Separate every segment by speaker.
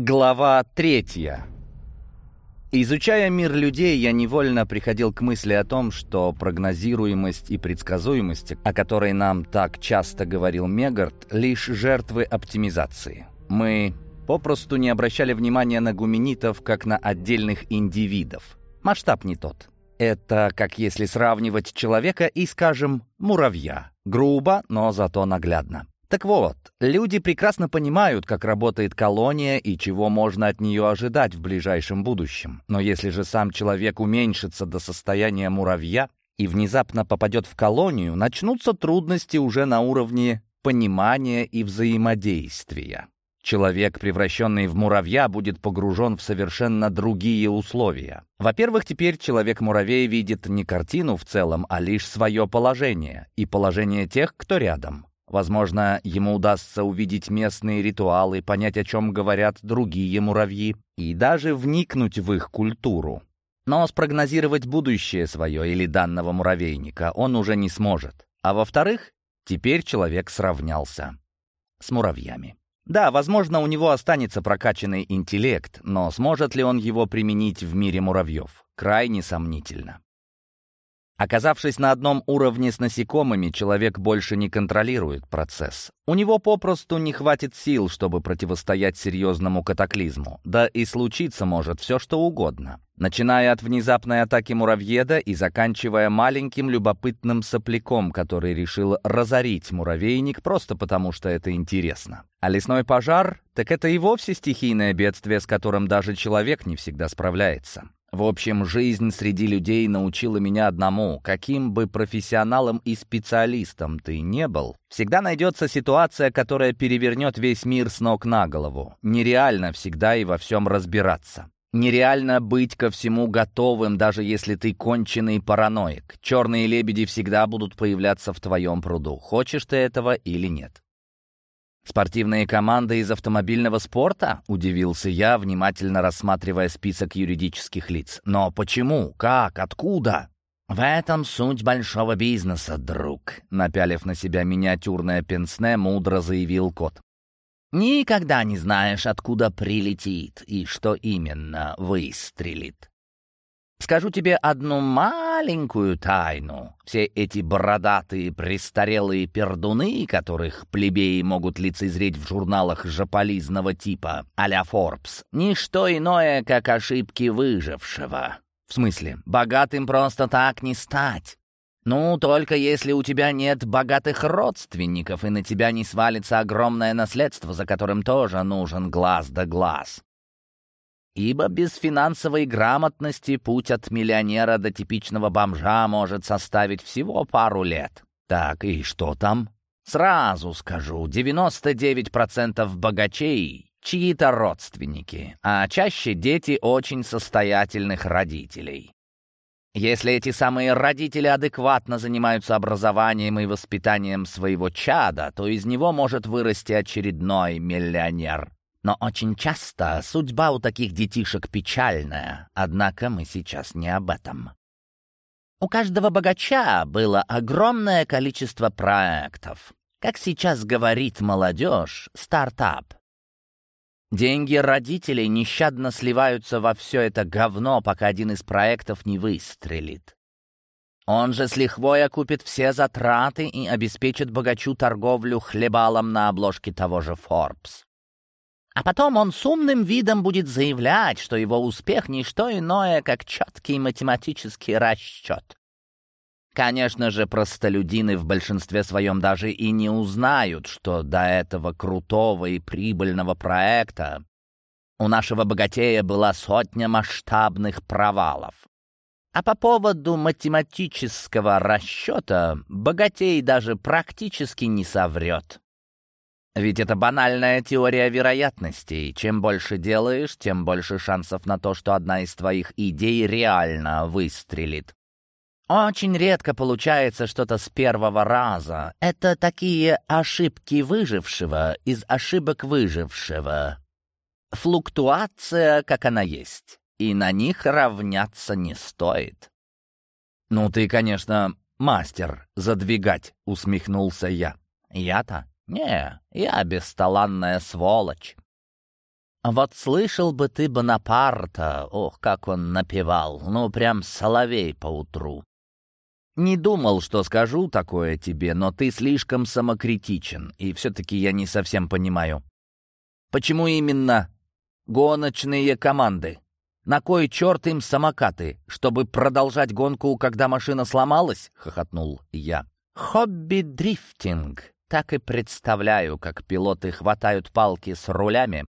Speaker 1: Глава третья. Изучая мир людей, я невольно приходил к мысли о том, что прогнозируемость и предсказуемость, о которой нам так часто говорил Мегарт, лишь жертвы оптимизации. Мы попросту не обращали внимания на гуменитов, как на отдельных индивидов. Масштаб не тот. Это как если сравнивать человека и, скажем, муравья. Грубо, но зато наглядно. Так вот, люди прекрасно понимают, как работает колония и чего можно от нее ожидать в ближайшем будущем. Но если же сам человек уменьшится до состояния муравья и внезапно попадет в колонию, начнутся трудности уже на уровне понимания и взаимодействия. Человек, превращенный в муравья, будет погружен в совершенно другие условия. Во-первых, теперь человек-муравей видит не картину в целом, а лишь свое положение и положение тех, кто рядом. Возможно, ему удастся увидеть местные ритуалы, понять, о чем говорят другие муравьи, и даже вникнуть в их культуру. Но спрогнозировать будущее свое или данного муравейника он уже не сможет. А во-вторых, теперь человек сравнялся с муравьями. Да, возможно, у него останется прокачанный интеллект, но сможет ли он его применить в мире муравьев? Крайне сомнительно. Оказавшись на одном уровне с насекомыми, человек больше не контролирует процесс. У него попросту не хватит сил, чтобы противостоять серьезному катаклизму. Да и случиться может все, что угодно. Начиная от внезапной атаки муравьеда и заканчивая маленьким любопытным сопляком, который решил разорить муравейник просто потому, что это интересно. А лесной пожар — так это и вовсе стихийное бедствие, с которым даже человек не всегда справляется. В общем, жизнь среди людей научила меня одному. Каким бы профессионалом и специалистом ты не был, всегда найдется ситуация, которая перевернет весь мир с ног на голову. Нереально всегда и во всем разбираться. Нереально быть ко всему готовым, даже если ты конченый параноик. Черные лебеди всегда будут появляться в твоем пруду, хочешь ты этого или нет. «Спортивные команды из автомобильного спорта?» — удивился я, внимательно рассматривая список юридических лиц. «Но почему? Как? Откуда?» «В этом суть большого бизнеса, друг», — напялив на себя миниатюрное пенсне, мудро заявил кот. «Никогда не знаешь, откуда прилетит и что именно выстрелит. Скажу тебе одну маленькую тайну. Все эти бородатые престарелые пердуны, которых плебеи могут лицезреть в журналах жополизного типа а-ля Forbes, ничто иное, как ошибки выжившего. В смысле, богатым просто так не стать. Ну, только если у тебя нет богатых родственников, и на тебя не свалится огромное наследство, за которым тоже нужен глаз да глаз ибо без финансовой грамотности путь от миллионера до типичного бомжа может составить всего пару лет. Так, и что там? Сразу скажу, 99% богачей — чьи-то родственники, а чаще дети очень состоятельных родителей. Если эти самые родители адекватно занимаются образованием и воспитанием своего чада, то из него может вырасти очередной миллионер. Но очень часто судьба у таких детишек печальная, однако мы сейчас не об этом. У каждого богача было огромное количество проектов. Как сейчас говорит молодежь, стартап. Деньги родителей нещадно сливаются во все это говно, пока один из проектов не выстрелит. Он же с лихвой окупит все затраты и обеспечит богачу торговлю хлебалом на обложке того же Forbes. А потом он с умным видом будет заявлять, что его успех — не что иное, как четкий математический расчет. Конечно же, простолюдины в большинстве своем даже и не узнают, что до этого крутого и прибыльного проекта у нашего богатея была сотня масштабных провалов. А по поводу математического расчета богатей даже практически не соврет. Ведь это банальная теория вероятностей. Чем больше делаешь, тем больше шансов на то, что одна из твоих идей реально выстрелит. Очень редко получается что-то с первого раза. Это такие ошибки выжившего из ошибок выжившего. Флуктуация, как она есть. И на них равняться не стоит. «Ну ты, конечно, мастер задвигать», — усмехнулся я. «Я-то? «Не, я бесталанная сволочь». Вот слышал бы ты Бонапарта, ох, как он напевал, ну прям соловей поутру. Не думал, что скажу такое тебе, но ты слишком самокритичен, и все-таки я не совсем понимаю. Почему именно гоночные команды? На кой черт им самокаты? Чтобы продолжать гонку, когда машина сломалась? Хохотнул я. Хобби-дрифтинг. Так и представляю, как пилоты хватают палки с рулями,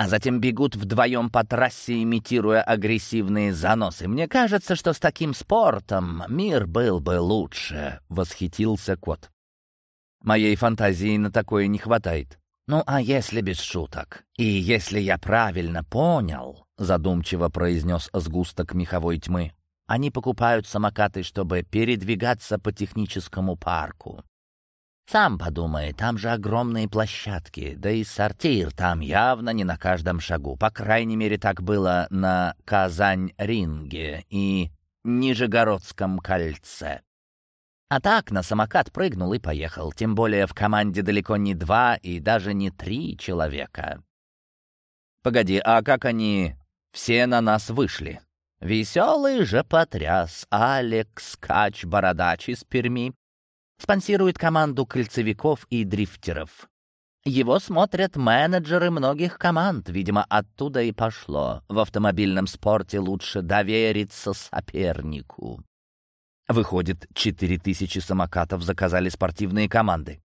Speaker 1: а затем бегут вдвоем по трассе, имитируя агрессивные заносы. Мне кажется, что с таким спортом мир был бы лучше», — восхитился кот. «Моей фантазии на такое не хватает». «Ну, а если без шуток? И если я правильно понял», — задумчиво произнес сгусток меховой тьмы, «они покупают самокаты, чтобы передвигаться по техническому парку. Сам подумай, там же огромные площадки, да и сортир там явно не на каждом шагу. По крайней мере, так было на Казань-ринге и Нижегородском кольце. А так на самокат прыгнул и поехал, тем более в команде далеко не два и даже не три человека. Погоди, а как они все на нас вышли? Веселый же потряс Алекс Кач-бородач из Перми, спонсирует команду кольцевиков и дрифтеров. Его смотрят менеджеры многих команд, видимо, оттуда и пошло. В автомобильном спорте лучше довериться сопернику. Выходит, четыре тысячи самокатов заказали спортивные команды.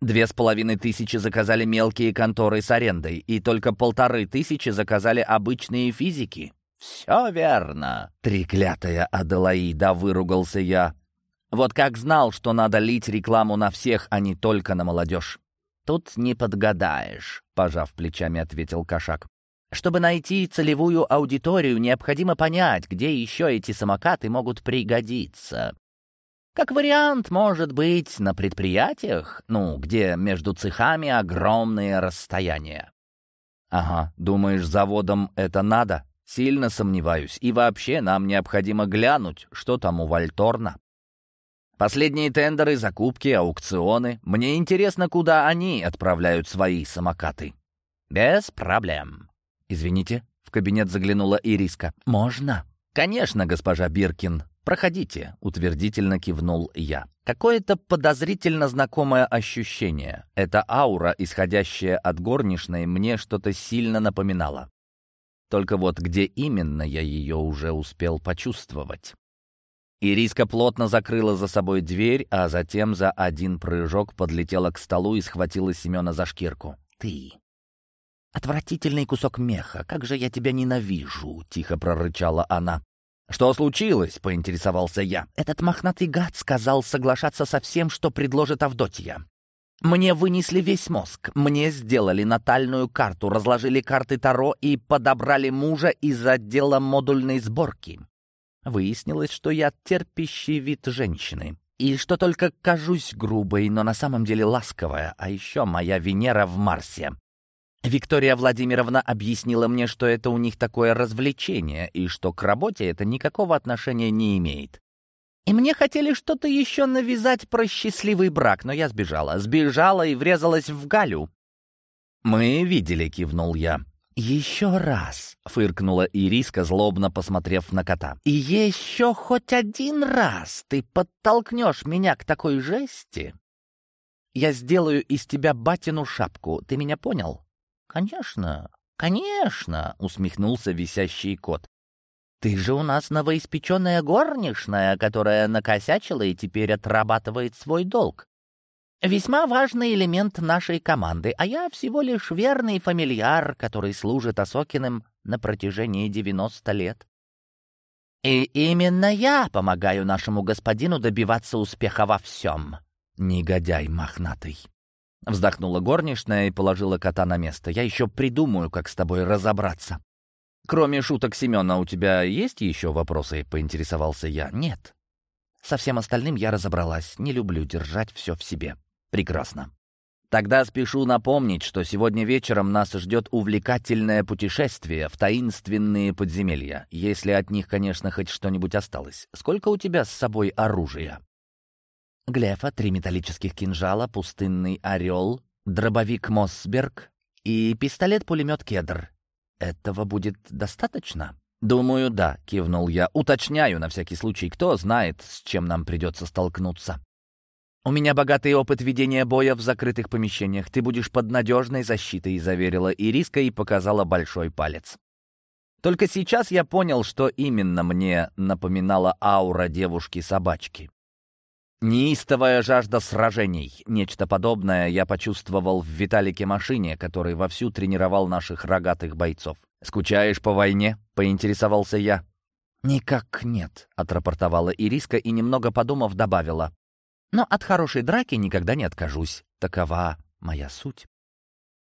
Speaker 1: Две с половиной тысячи заказали мелкие конторы с арендой, и только полторы тысячи заказали обычные физики. «Все верно!» «Треклятая Аделаида!» — выругался я. Вот как знал, что надо лить рекламу на всех, а не только на молодежь. «Тут не подгадаешь», — пожав плечами, ответил Кошак. «Чтобы найти целевую аудиторию, необходимо понять, где еще эти самокаты могут пригодиться. Как вариант, может быть, на предприятиях, ну, где между цехами огромные расстояния». «Ага, думаешь, заводом это надо?» «Сильно сомневаюсь. И вообще нам необходимо глянуть, что там у Вальторна». Последние тендеры, закупки, аукционы. Мне интересно, куда они отправляют свои самокаты. Без проблем. Извините, в кабинет заглянула Ириска. Можно? Конечно, госпожа Биркин. Проходите, утвердительно кивнул я. Какое-то подозрительно знакомое ощущение. Эта аура, исходящая от горничной, мне что-то сильно напоминала. Только вот где именно я ее уже успел почувствовать. Ириска плотно закрыла за собой дверь, а затем за один прыжок подлетела к столу и схватила Семена за шкирку. «Ты! Отвратительный кусок меха! Как же я тебя ненавижу!» — тихо прорычала она. «Что случилось?» — поинтересовался я. «Этот мохнатый гад сказал соглашаться со всем, что предложит Авдотья. Мне вынесли весь мозг, мне сделали натальную карту, разложили карты Таро и подобрали мужа из отдела модульной сборки. Выяснилось, что я терпящий вид женщины. И что только кажусь грубой, но на самом деле ласковая, а еще моя Венера в Марсе. Виктория Владимировна объяснила мне, что это у них такое развлечение, и что к работе это никакого отношения не имеет. И мне хотели что-то еще навязать про счастливый брак, но я сбежала. Сбежала и врезалась в Галю. «Мы видели», — кивнул я. «Еще раз!» — фыркнула Ириска, злобно посмотрев на кота. «И еще хоть один раз ты подтолкнешь меня к такой жести, я сделаю из тебя батину шапку. Ты меня понял?» «Конечно, конечно!» — усмехнулся висящий кот. «Ты же у нас новоиспеченная горничная, которая накосячила и теперь отрабатывает свой долг. Весьма важный элемент нашей команды, а я всего лишь верный фамильяр, который служит Осокиным на протяжении 90 лет. И именно я помогаю нашему господину добиваться успеха во всем. Негодяй мохнатый. Вздохнула горничная и положила кота на место. Я еще придумаю, как с тобой разобраться. Кроме шуток Семена, у тебя есть еще вопросы? Поинтересовался я. Нет. Со всем остальным я разобралась. Не люблю держать все в себе. Прекрасно. Тогда спешу напомнить, что сегодня вечером нас ждет увлекательное путешествие в таинственные подземелья, если от них, конечно, хоть что-нибудь осталось. Сколько у тебя с собой оружия? Глефа, три металлических кинжала, пустынный орел, дробовик Моссберг, и пистолет-пулемет «Кедр». Этого будет достаточно? «Думаю, да», — кивнул я. «Уточняю на всякий случай, кто знает, с чем нам придется столкнуться». «У меня богатый опыт ведения боя в закрытых помещениях. Ты будешь под надежной защитой», — заверила Ириска и показала большой палец. Только сейчас я понял, что именно мне напоминала аура девушки-собачки. Неистовая жажда сражений. Нечто подобное я почувствовал в Виталике Машине, который вовсю тренировал наших рогатых бойцов. «Скучаешь по войне?» — поинтересовался я. «Никак нет», — отрапортовала Ириска и, немного подумав, добавила. «Но от хорошей драки никогда не откажусь. Такова моя суть».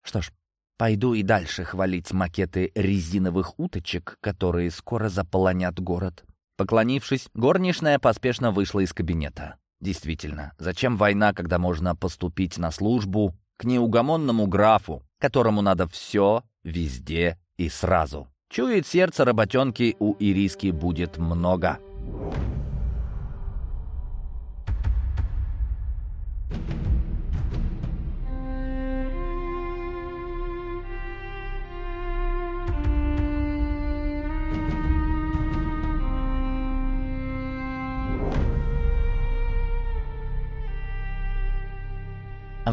Speaker 1: Что ж, пойду и дальше хвалить макеты резиновых уточек, которые скоро заполонят город. Поклонившись, горничная поспешно вышла из кабинета. Действительно, зачем война, когда можно поступить на службу к неугомонному графу, которому надо все, везде и сразу? Чует сердце работенки, у Ириски будет много.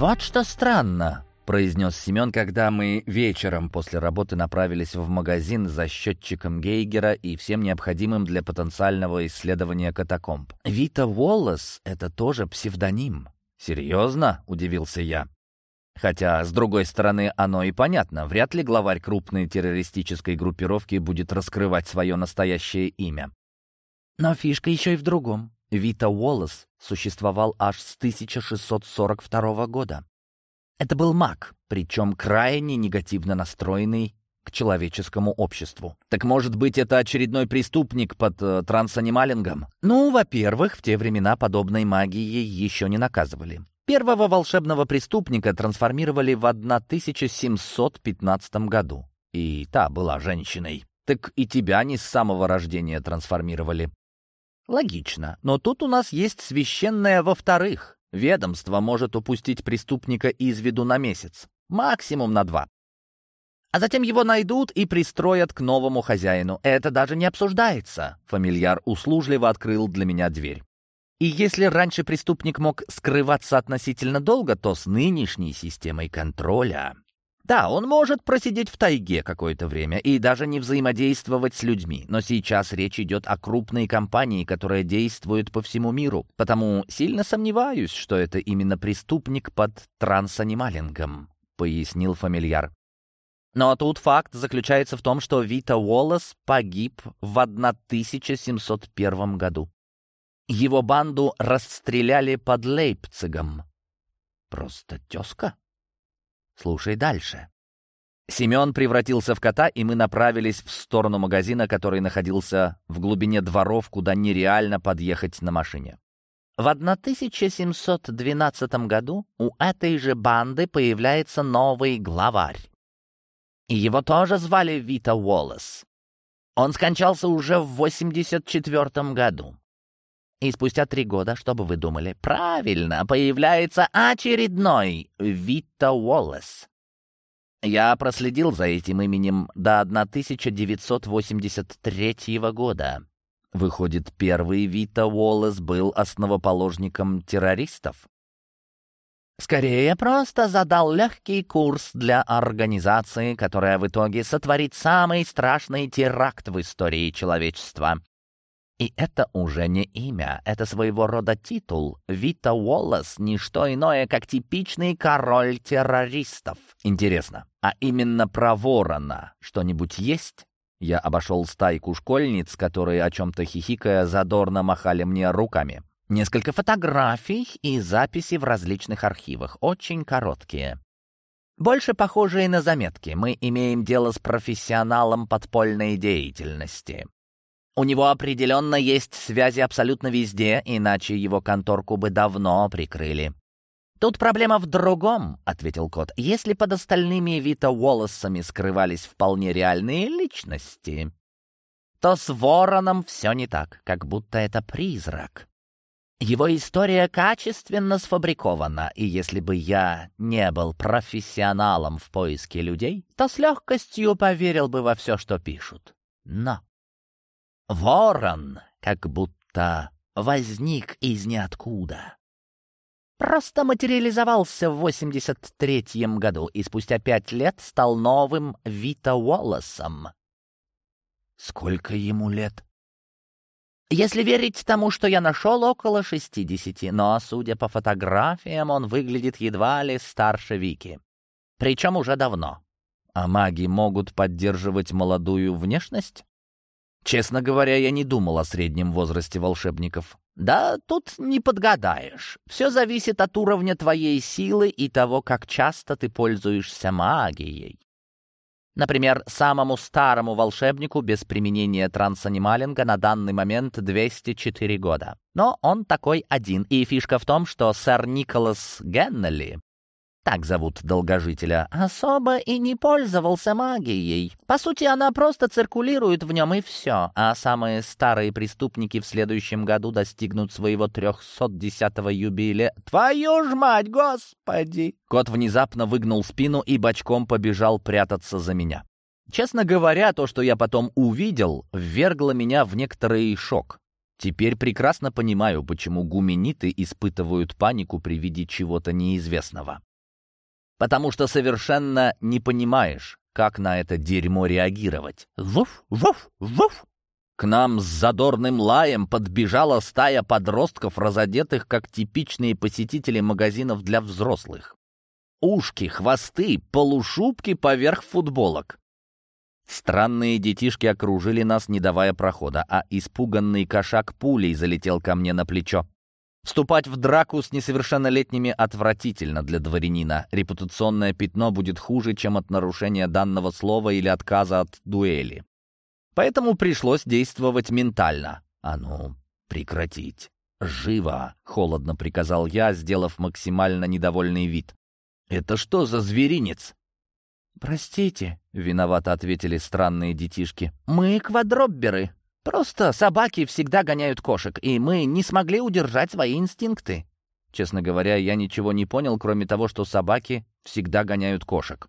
Speaker 1: «Вот что странно», — произнес Семен, когда мы вечером после работы направились в магазин за счетчиком Гейгера и всем необходимым для потенциального исследования катакомб. «Вита Уоллес — это тоже псевдоним». «Серьезно?» — удивился я. Хотя, с другой стороны, оно и понятно. Вряд ли главарь крупной террористической группировки будет раскрывать свое настоящее имя. Но фишка еще и в другом. Вита Уоллес существовал аж с 1642 года. Это был маг, причем крайне негативно настроенный к человеческому обществу. Так может быть, это очередной преступник под э, трансанималингом? Ну, во-первых, в те времена подобной магией еще не наказывали. Первого волшебного преступника трансформировали в 1715 году. И та была женщиной. Так и тебя не с самого рождения трансформировали. Логично, но тут у нас есть священное во-вторых. Ведомство может упустить преступника из виду на месяц, максимум на два. А затем его найдут и пристроят к новому хозяину. Это даже не обсуждается. Фамильяр услужливо открыл для меня дверь. И если раньше преступник мог скрываться относительно долго, то с нынешней системой контроля да, он может просидеть в тайге какое-то время и даже не взаимодействовать с людьми, но сейчас речь идет о крупной компании, которая действует по всему миру, потому сильно сомневаюсь, что это именно преступник под трансанималингом, пояснил фамильяр. Но тут факт заключается в том, что Вита Уоллес погиб в 1701 году. Его банду расстреляли под Лейпцигом. Просто тезка? Слушай дальше. Семен превратился в кота, и мы направились в сторону магазина, который находился в глубине дворов, куда нереально подъехать на машине. В 1712 году у этой же банды появляется новый главарь. И его тоже звали Вита Уоллес. Он скончался уже в 84 году. И спустя три года, что бы вы думали, правильно, появляется очередной Вита Уоллес. Я проследил за этим именем до 1983 года. Выходит, первый Вита Уоллес был основоположником террористов? Скорее, просто задал легкий курс для организации, которая в итоге сотворит самый страшный теракт в истории человечества. И это уже не имя, это своего рода титул. Вита Уоллес — не что иное, как типичный король террористов. Интересно, а именно про ворона что-нибудь есть? Я обошел стайку школьниц, которые, о чем-то хихикая, задорно махали мне руками. Несколько фотографий и записи в различных архивах, очень короткие. Больше похожие на заметки. Мы имеем дело с профессионалом подпольной деятельности. У него определенно есть связи абсолютно везде, иначе его конторку бы давно прикрыли. «Тут проблема в другом», — ответил кот. «Если под остальными Вита Уоллесами скрывались вполне реальные личности, то с Вороном все не так, как будто это призрак. Его история качественно сфабрикована, и если бы я не был профессионалом в поиске людей, то с легкостью поверил бы во все, что пишут. Но ворон как будто возник из ниоткуда. Просто материализовался в 83-м году и спустя пять лет стал новым Вита Уоллесом. Сколько ему лет? Если верить тому, что я нашел, около 60, но, судя по фотографиям, он выглядит едва ли старше Вики. Причем уже давно. А маги могут поддерживать молодую внешность? Честно говоря, я не думал о среднем возрасте волшебников. Да, тут не подгадаешь. Все зависит от уровня твоей силы и того, как часто ты пользуешься магией. Например, самому старому волшебнику без применения трансанималинга на данный момент 204 года. Но он такой один, и фишка в том, что сэр Николас Геннелли так зовут долгожителя, особо и не пользовался магией. По сути, она просто циркулирует в нем и все, а самые старые преступники в следующем году достигнут своего 310-го юбилея. Твою ж мать, господи! Кот внезапно выгнул спину и бочком побежал прятаться за меня. Честно говоря, то, что я потом увидел, ввергло меня в некоторый шок. Теперь прекрасно понимаю, почему гумениты испытывают панику при виде чего-то неизвестного потому что совершенно не понимаешь, как на это дерьмо реагировать. Вуф, вуф, вуф! К нам с задорным лаем подбежала стая подростков, разодетых как типичные посетители магазинов для взрослых. Ушки, хвосты, полушубки поверх футболок. Странные детишки окружили нас, не давая прохода, а испуганный кошак пулей залетел ко мне на плечо. Вступать в драку с несовершеннолетними отвратительно для дворянина. Репутационное пятно будет хуже, чем от нарушения данного слова или отказа от дуэли. Поэтому пришлось действовать ментально. А ну, прекратить. «Живо!» — холодно приказал я, сделав максимально недовольный вид. «Это что за зверинец?» «Простите», — виновато ответили странные детишки. «Мы квадробберы. Просто собаки всегда гоняют кошек, и мы не смогли удержать свои инстинкты. Честно говоря, я ничего не понял, кроме того, что собаки всегда гоняют кошек.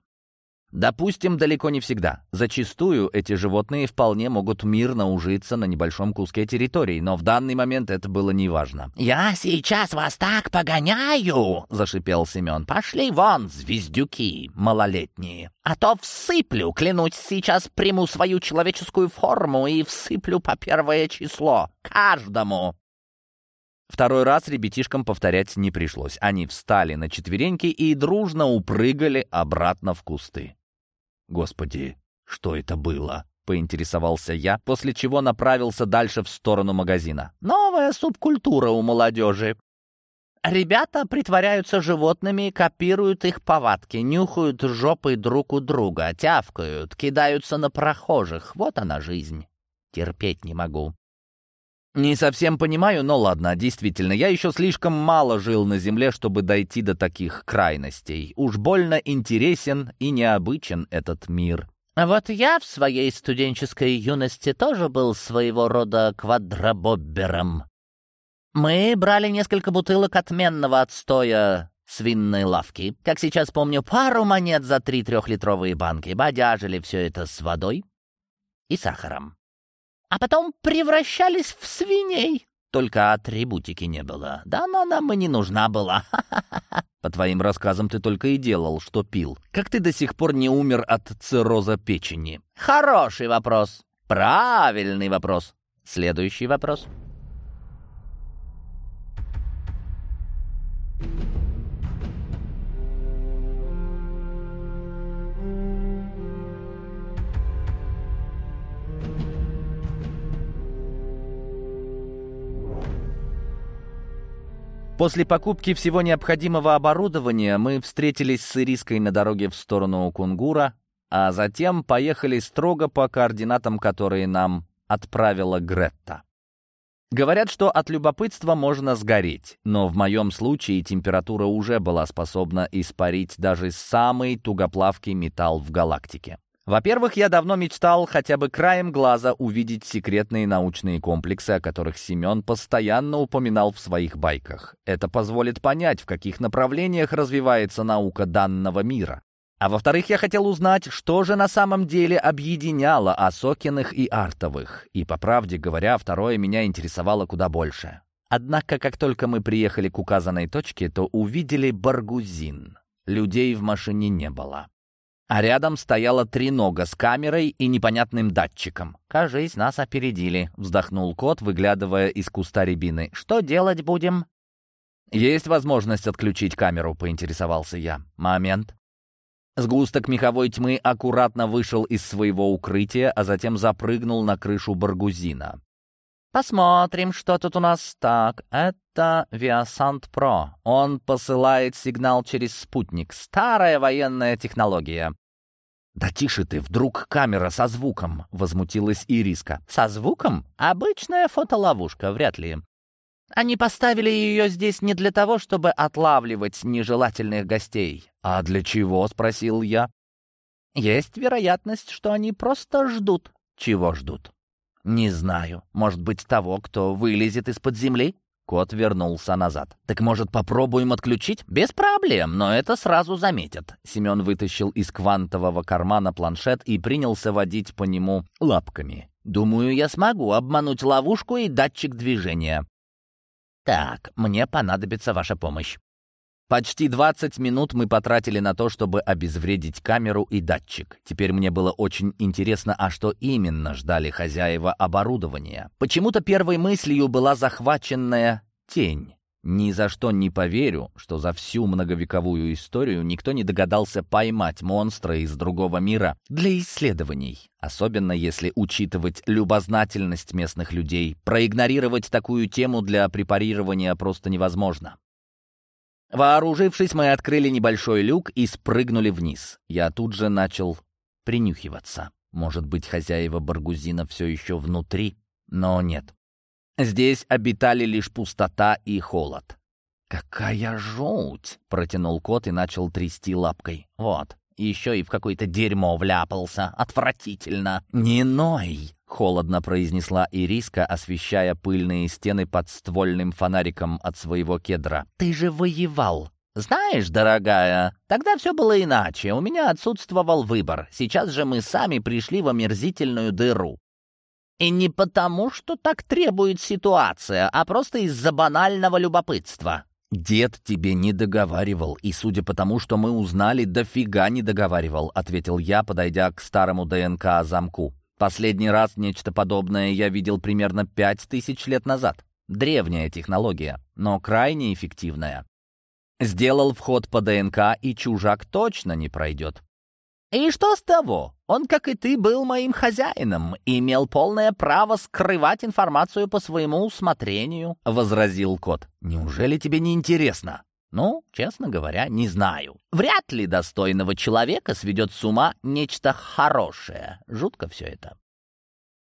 Speaker 1: Допустим, далеко не всегда. Зачастую эти животные вполне могут мирно ужиться на небольшом куске территории, но в данный момент это было неважно. «Я сейчас вас так погоняю!» — зашипел Семен. «Пошли вон, звездюки малолетние! А то всыплю, клянусь, сейчас приму свою человеческую форму и всыплю по первое число. Каждому!» Второй раз ребятишкам повторять не пришлось. Они встали на четвереньки и дружно упрыгали обратно в кусты. «Господи, что это было?» — поинтересовался я, после чего направился дальше в сторону магазина. «Новая субкультура у молодежи. Ребята притворяются животными, копируют их повадки, нюхают жопы друг у друга, тявкают, кидаются на прохожих. Вот она жизнь. Терпеть не могу». «Не совсем понимаю, но ладно, действительно, я еще слишком мало жил на Земле, чтобы дойти до таких крайностей. Уж больно интересен и необычен этот мир». «Вот я в своей студенческой юности тоже был своего рода квадробоббером. Мы брали несколько бутылок отменного отстоя свинной лавки. Как сейчас помню, пару монет за три трехлитровые банки. Бодяжили все это с водой и сахаром а потом превращались в свиней. Только атрибутики не было. Да она нам и не нужна была. По твоим рассказам ты только и делал, что пил. Как ты до сих пор не умер от цирроза печени? Хороший вопрос. Правильный вопрос. Следующий вопрос. После покупки всего необходимого оборудования мы встретились с Ириской на дороге в сторону Кунгура, а затем поехали строго по координатам, которые нам отправила Гретта. Говорят, что от любопытства можно сгореть, но в моем случае температура уже была способна испарить даже самый тугоплавкий металл в галактике. Во-первых, я давно мечтал хотя бы краем глаза увидеть секретные научные комплексы, о которых Семен постоянно упоминал в своих байках. Это позволит понять, в каких направлениях развивается наука данного мира. А во-вторых, я хотел узнать, что же на самом деле объединяло Осокиных и Артовых. И, по правде говоря, второе меня интересовало куда больше. Однако, как только мы приехали к указанной точке, то увидели Баргузин. Людей в машине не было а рядом стояла тренога с камерой и непонятным датчиком. «Кажись, нас опередили», — вздохнул кот, выглядывая из куста рябины. «Что делать будем?» «Есть возможность отключить камеру», — поинтересовался я. «Момент». Сгусток меховой тьмы аккуратно вышел из своего укрытия, а затем запрыгнул на крышу Баргузина. «Посмотрим, что тут у нас так. Это Viasant Pro. Он посылает сигнал через спутник. Старая военная технология. «Да тише ты, вдруг камера со звуком!» — возмутилась Ириска. «Со звуком? Обычная фотоловушка, вряд ли. Они поставили ее здесь не для того, чтобы отлавливать нежелательных гостей. А для чего?» — спросил я. «Есть вероятность, что они просто ждут». «Чего ждут?» «Не знаю. Может быть, того, кто вылезет из-под земли?» Кот вернулся назад. «Так, может, попробуем отключить?» «Без проблем, но это сразу заметят». Семен вытащил из квантового кармана планшет и принялся водить по нему лапками. «Думаю, я смогу обмануть ловушку и датчик движения». «Так, мне понадобится ваша помощь». Почти 20 минут мы потратили на то, чтобы обезвредить камеру и датчик. Теперь мне было очень интересно, а что именно ждали хозяева оборудования. Почему-то первой мыслью была захваченная тень. Ни за что не поверю, что за всю многовековую историю никто не догадался поймать монстра из другого мира для исследований. Особенно если учитывать любознательность местных людей. Проигнорировать такую тему для препарирования просто невозможно. Вооружившись, мы открыли небольшой люк и спрыгнули вниз. Я тут же начал принюхиваться. Может быть, хозяева Баргузина все еще внутри? Но нет. Здесь обитали лишь пустота и холод. «Какая жуть!» — протянул кот и начал трясти лапкой. «Вот, еще и в какое-то дерьмо вляпался. Отвратительно!» «Не ной!» — холодно произнесла Ириска, освещая пыльные стены под ствольным фонариком от своего кедра. «Ты же воевал!» «Знаешь, дорогая, тогда все было иначе. У меня отсутствовал выбор. Сейчас же мы сами пришли в омерзительную дыру. И не потому, что так требует ситуация, а просто из-за банального любопытства. «Дед тебе не договаривал, и, судя по тому, что мы узнали, дофига не договаривал», — ответил я, подойдя к старому ДНК-замку. «Последний раз нечто подобное я видел примерно пять тысяч лет назад. Древняя технология, но крайне эффективная. Сделал вход по ДНК, и чужак точно не пройдет. «И что с того? Он, как и ты, был моим хозяином имел полное право скрывать информацию по своему усмотрению», — возразил кот. «Неужели тебе не интересно?» «Ну, честно говоря, не знаю. Вряд ли достойного человека сведет с ума нечто хорошее. Жутко все это».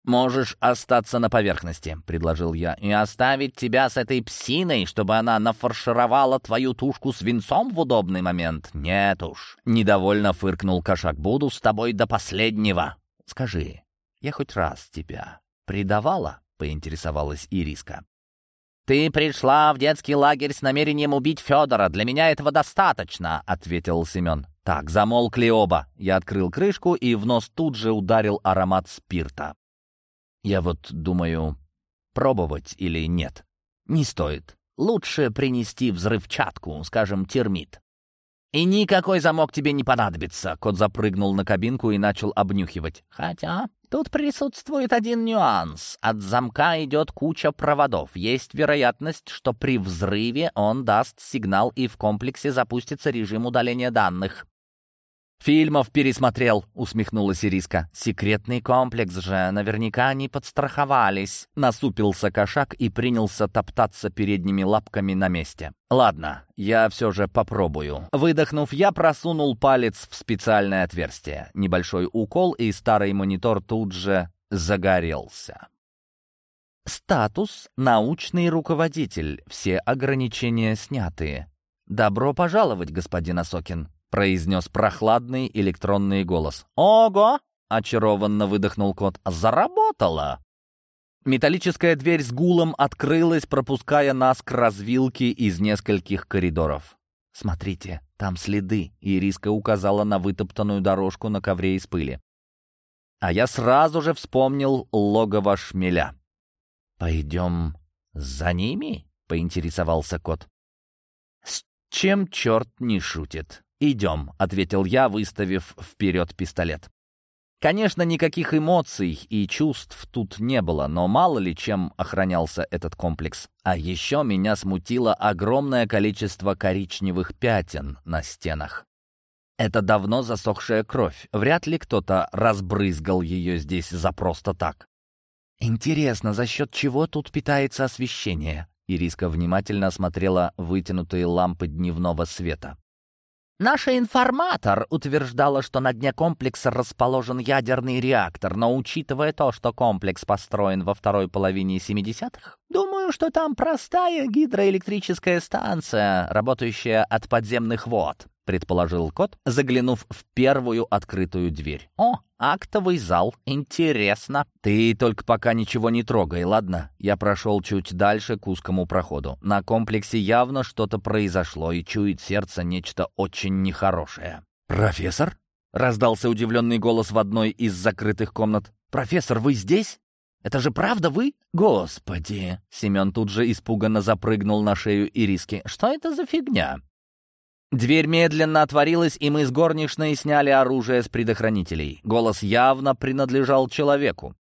Speaker 1: «Можешь остаться на поверхности», — предложил я, «и оставить тебя с этой псиной, чтобы она нафаршировала твою тушку свинцом в удобный момент? Нет уж». Недовольно фыркнул кошак. «Буду с тобой до последнего». «Скажи, я хоть раз тебя предавала?» — поинтересовалась Ириска. «Ты пришла в детский лагерь с намерением убить Федора. Для меня этого достаточно», — ответил Семен. «Так, замолкли оба». Я открыл крышку, и в нос тут же ударил аромат спирта. Я вот думаю, пробовать или нет. Не стоит. Лучше принести взрывчатку, скажем, термит. «И никакой замок тебе не понадобится», — кот запрыгнул на кабинку и начал обнюхивать. «Хотя тут присутствует один нюанс. От замка идет куча проводов. Есть вероятность, что при взрыве он даст сигнал и в комплексе запустится режим удаления данных. «Фильмов пересмотрел», — усмехнулась Ириска. «Секретный комплекс же, наверняка не подстраховались». Насупился кошак и принялся топтаться передними лапками на месте. «Ладно, я все же попробую». Выдохнув, я просунул палец в специальное отверстие. Небольшой укол, и старый монитор тут же загорелся. Статус «Научный руководитель». Все ограничения сняты. «Добро пожаловать, господин Осокин». Произнес прохладный электронный голос. «Ого!» — очарованно выдохнул кот. «Заработало!» Металлическая дверь с гулом открылась, пропуская нас к развилке из нескольких коридоров. «Смотрите, там следы», — Ириска указала на вытоптанную дорожку на ковре из пыли. А я сразу же вспомнил логово шмеля. «Пойдем за ними?» — поинтересовался кот. «С чем черт не шутит? Идем», — ответил я, выставив вперед пистолет. Конечно, никаких эмоций и чувств тут не было, но мало ли чем охранялся этот комплекс. А еще меня смутило огромное количество коричневых пятен на стенах. Это давно засохшая кровь. Вряд ли кто-то разбрызгал ее здесь за просто так. Интересно, за счет чего тут питается освещение? Ириска внимательно осмотрела вытянутые лампы дневного света. Наша информатор утверждала, что на дне комплекса расположен ядерный реактор, но учитывая то, что комплекс построен во второй половине 70-х, думаю, что там простая гидроэлектрическая станция, работающая от подземных вод. — предположил кот, заглянув в первую открытую дверь. «О, актовый зал. Интересно». «Ты только пока ничего не трогай, ладно?» Я прошел чуть дальше к узкому проходу. На комплексе явно что-то произошло, и чует сердце нечто очень нехорошее. «Профессор?» — раздался удивленный голос в одной из закрытых комнат. «Профессор, вы здесь? Это же правда вы?» «Господи!» — Семен тут же испуганно запрыгнул на шею Ириски. «Что это за фигня?» Дверь медленно отворилась, и мы с горничной сняли оружие с предохранителей. Голос явно принадлежал человеку.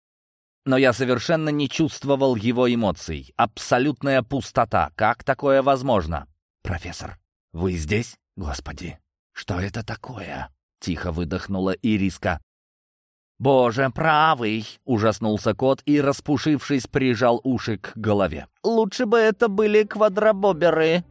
Speaker 1: Но я совершенно не чувствовал его эмоций. Абсолютная пустота. Как такое возможно? «Профессор, вы здесь? Господи, что это такое?» Тихо выдохнула Ириска. «Боже, правый!» — ужаснулся кот и, распушившись, прижал уши к голове. «Лучше бы это были квадробоберы!»